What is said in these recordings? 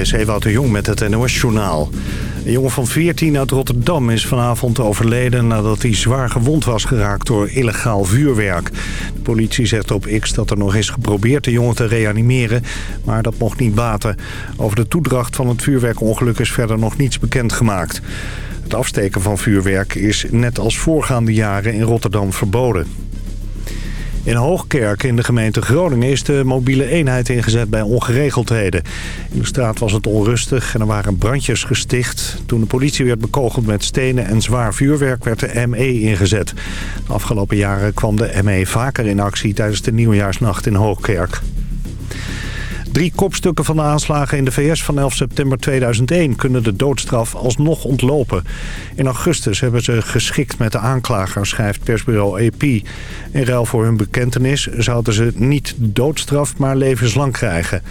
is Ewout de Jong met het NOS-journaal. Een jongen van 14 uit Rotterdam is vanavond overleden... nadat hij zwaar gewond was geraakt door illegaal vuurwerk. De politie zegt op X dat er nog is geprobeerd de jongen te reanimeren... maar dat mocht niet baten. Over de toedracht van het vuurwerkongeluk is verder nog niets bekendgemaakt. Het afsteken van vuurwerk is net als voorgaande jaren in Rotterdam verboden. In Hoogkerk in de gemeente Groningen is de mobiele eenheid ingezet bij ongeregeldheden. In de straat was het onrustig en er waren brandjes gesticht. Toen de politie werd bekogeld met stenen en zwaar vuurwerk werd de ME ingezet. De afgelopen jaren kwam de ME vaker in actie tijdens de nieuwjaarsnacht in Hoogkerk. Drie kopstukken van de aanslagen in de VS van 11 september 2001 kunnen de doodstraf alsnog ontlopen. In augustus hebben ze geschikt met de aanklager, schrijft persbureau AP. In ruil voor hun bekentenis zouden ze niet doodstraf, maar levenslang krijgen.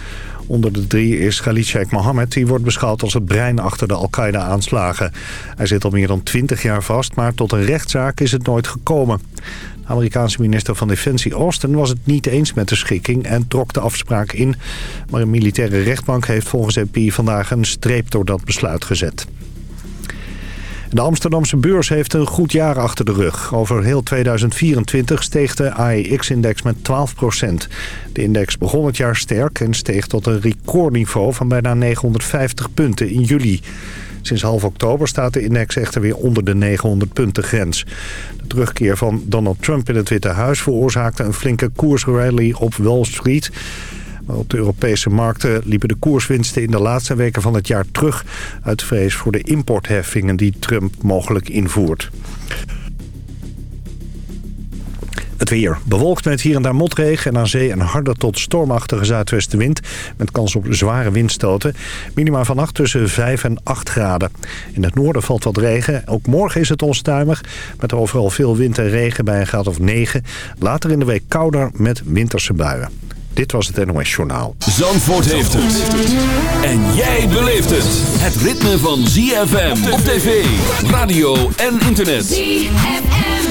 Onder de drie is Khalid Sheikh Mohammed. Die wordt beschouwd als het brein achter de Al-Qaeda-aanslagen. Hij zit al meer dan 20 jaar vast, maar tot een rechtszaak is het nooit gekomen. Amerikaanse minister van Defensie Austin was het niet eens met de schikking en trok de afspraak in. Maar een militaire rechtbank heeft volgens AP vandaag een streep door dat besluit gezet. De Amsterdamse beurs heeft een goed jaar achter de rug. Over heel 2024 steeg de AEX-index met 12% De index begon het jaar sterk en steeg tot een recordniveau van bijna 950 punten in juli. Sinds half oktober staat de index echter weer onder de 900 punten grens. De terugkeer van Donald Trump in het Witte Huis veroorzaakte een flinke koersrally op Wall Street. Op de Europese markten liepen de koerswinsten in de laatste weken van het jaar terug... uit vrees voor de importheffingen die Trump mogelijk invoert. Het weer. Bewolkt met hier en daar motregen en aan zee een harde tot stormachtige zuidwestenwind... met kans op zware windstoten. Minima vannacht tussen 5 en 8 graden. In het noorden valt wat regen. Ook morgen is het onstuimig, met overal veel wind en regen bij een graad of 9. Later in de week kouder met winterse buien. Dit was het NOS Journaal. Zandvoort heeft het. En jij beleeft het. Het ritme van ZFM op tv, radio en internet. ZFM.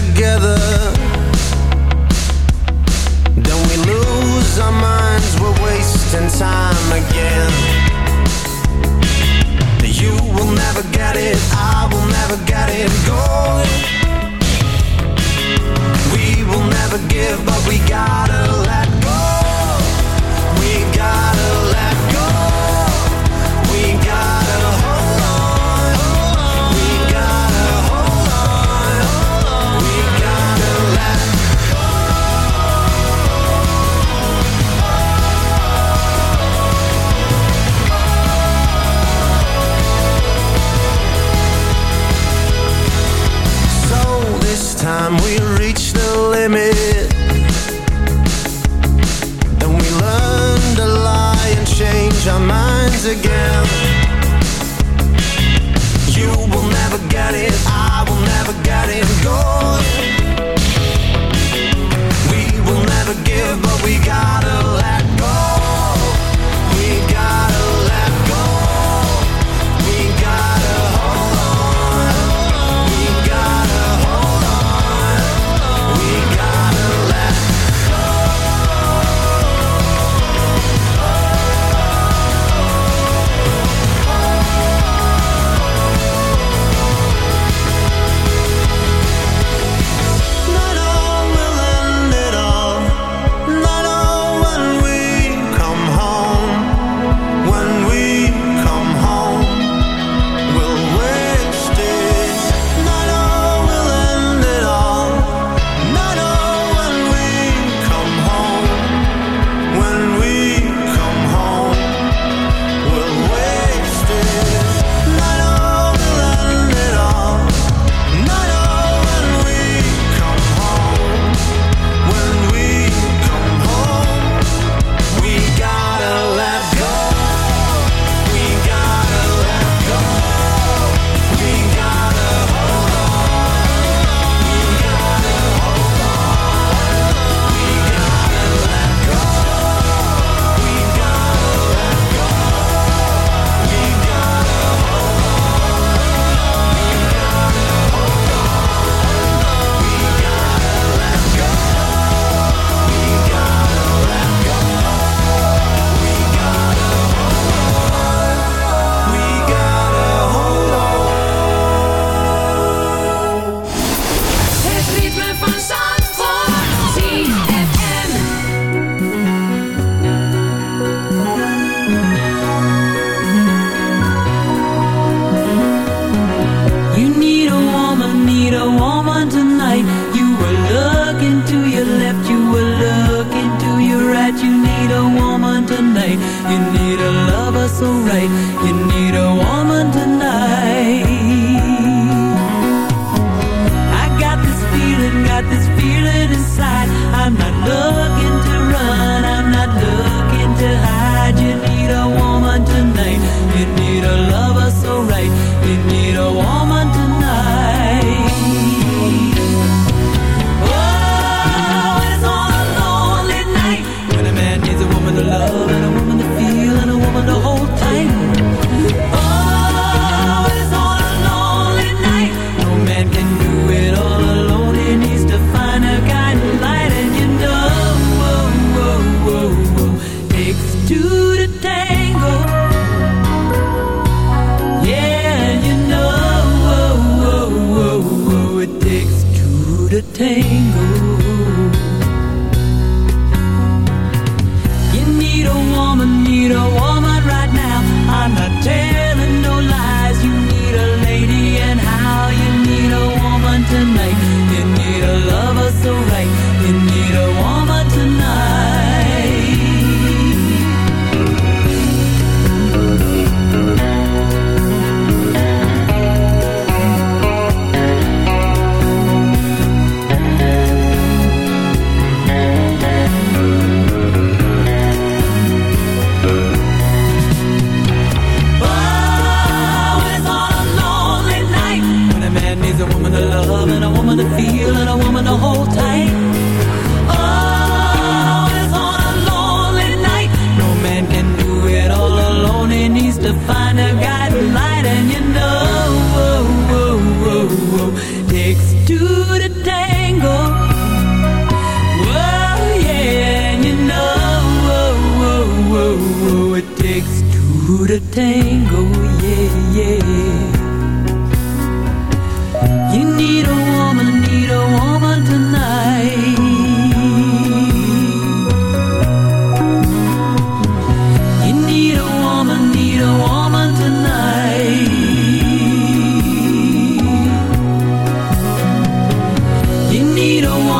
together.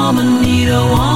Armanita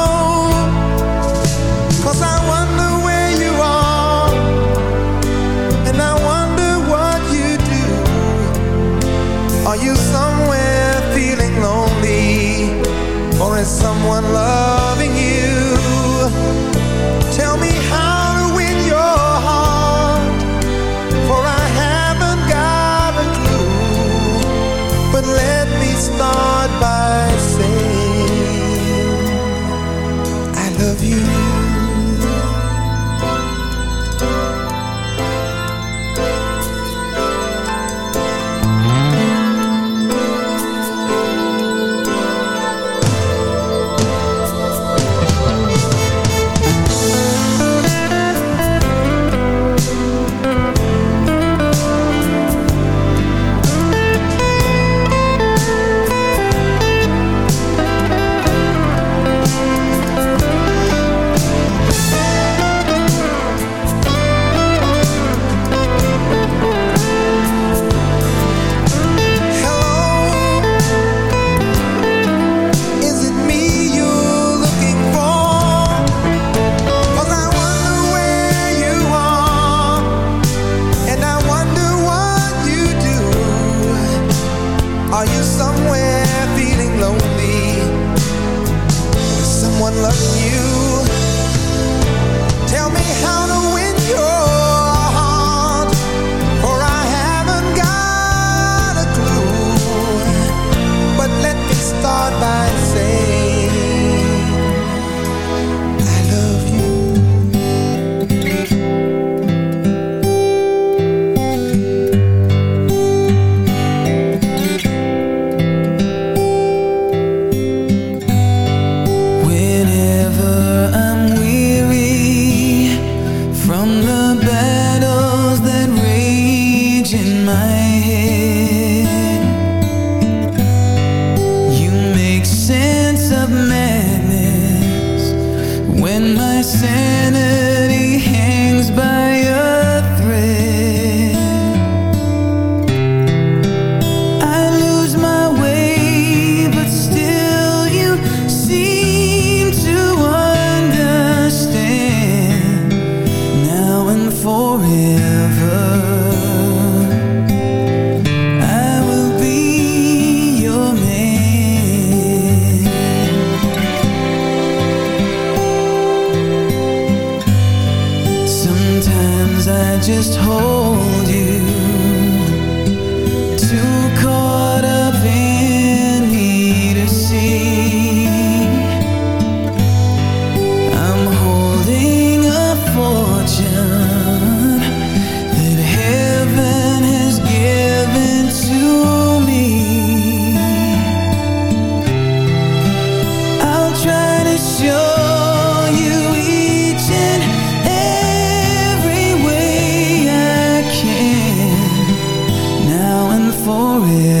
loving you. yeah.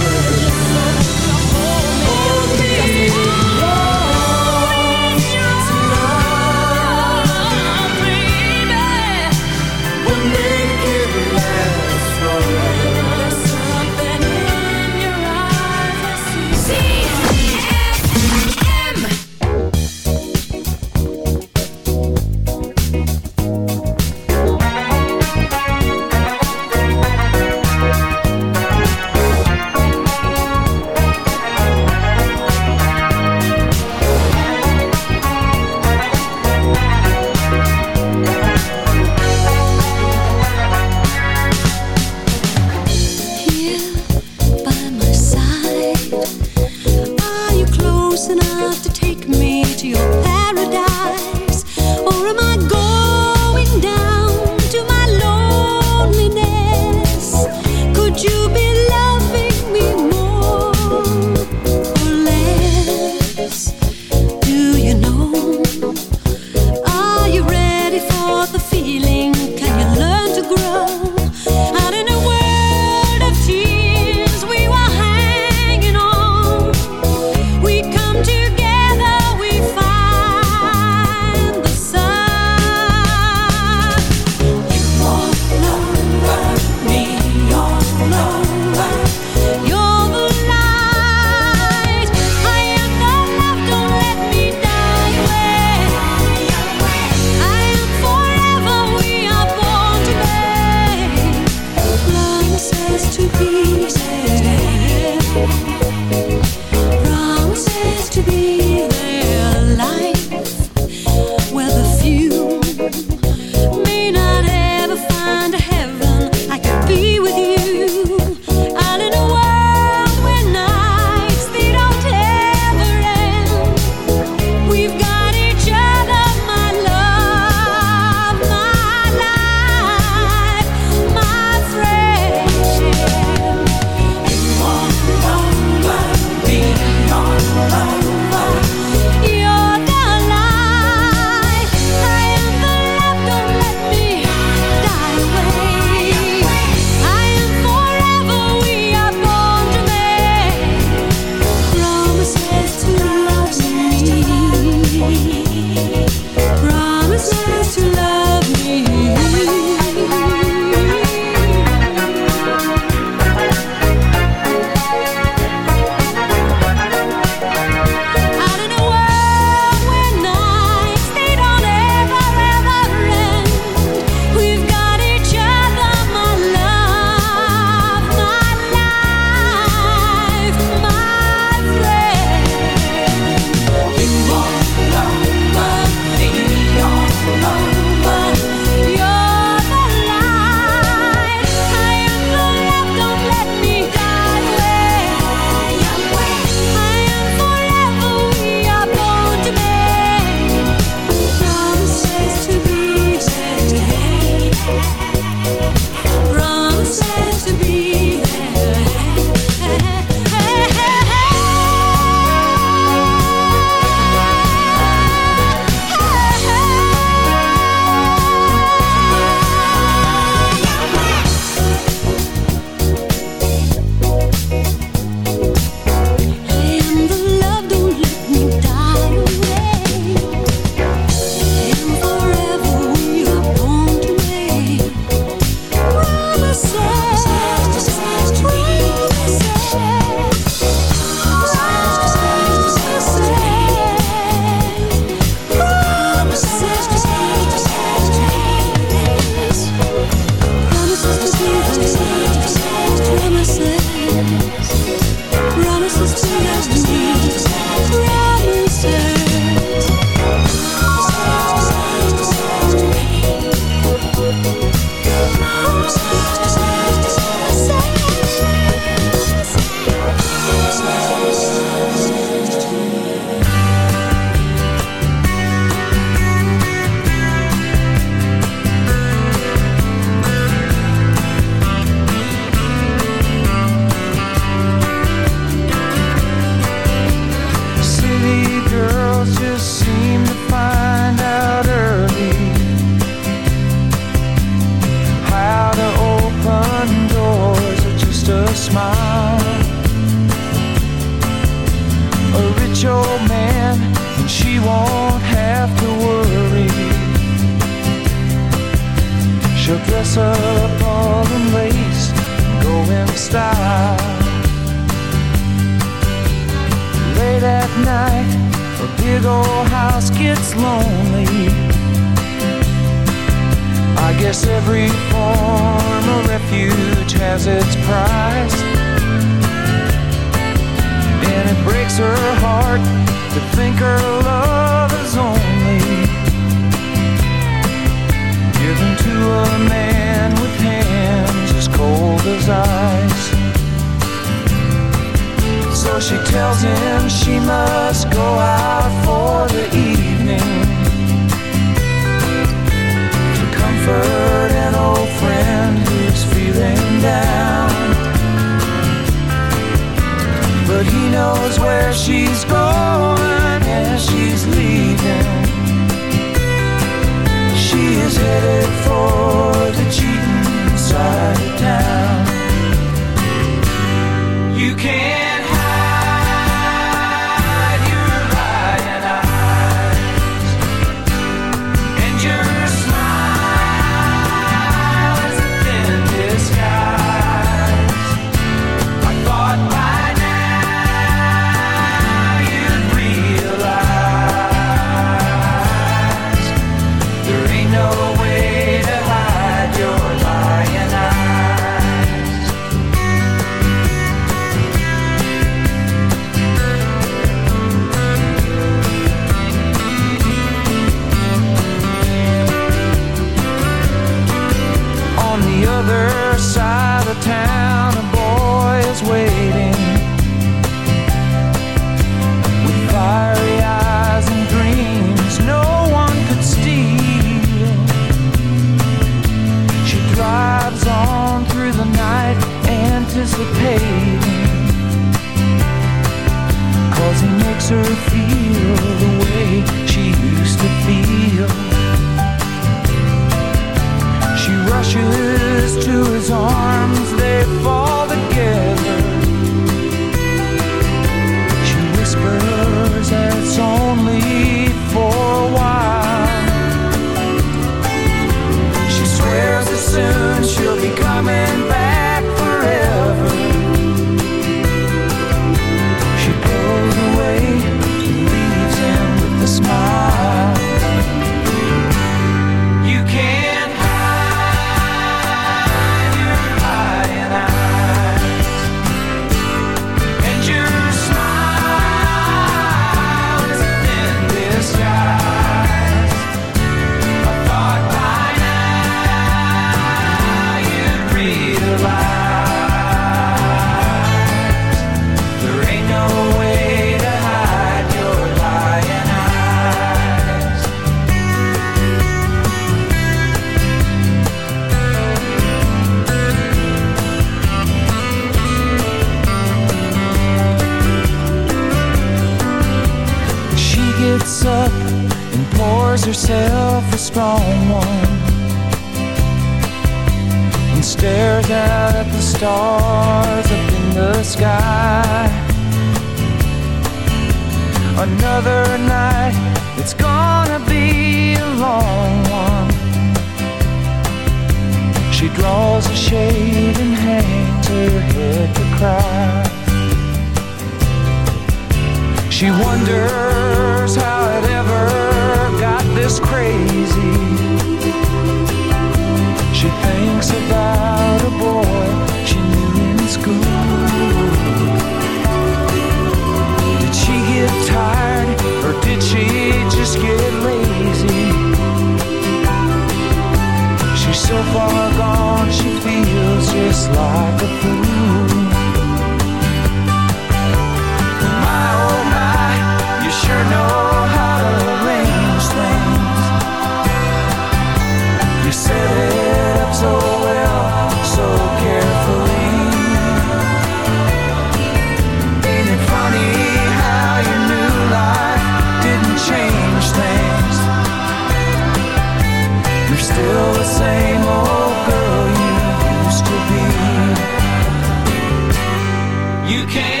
You can't